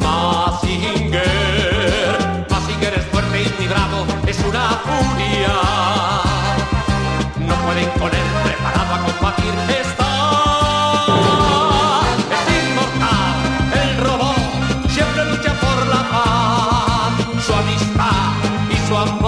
Mazinger. Mazinger es fuerte y bravo, es una furia. Con él preparado a combatir. Está es inmortal el robot, siempre lucha por la paz. Su amistad y su amor,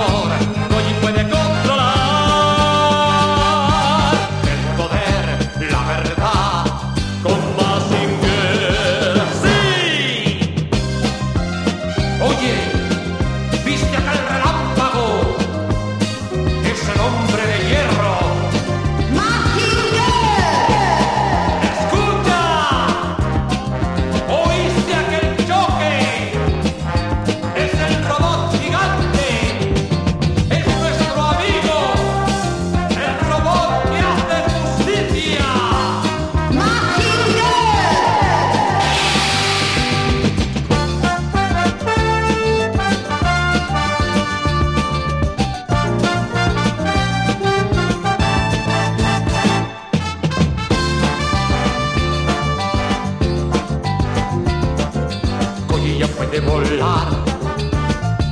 puede volar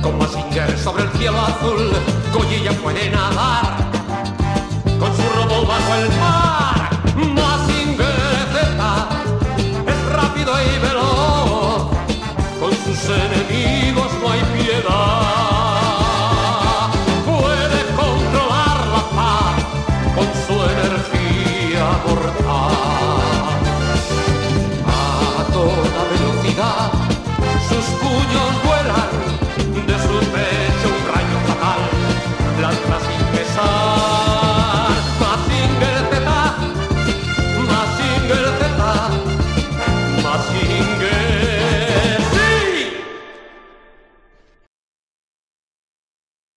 con Mazinger sobre el cielo azul. Collilla puede nadar con su robot bajo el mar. empezar.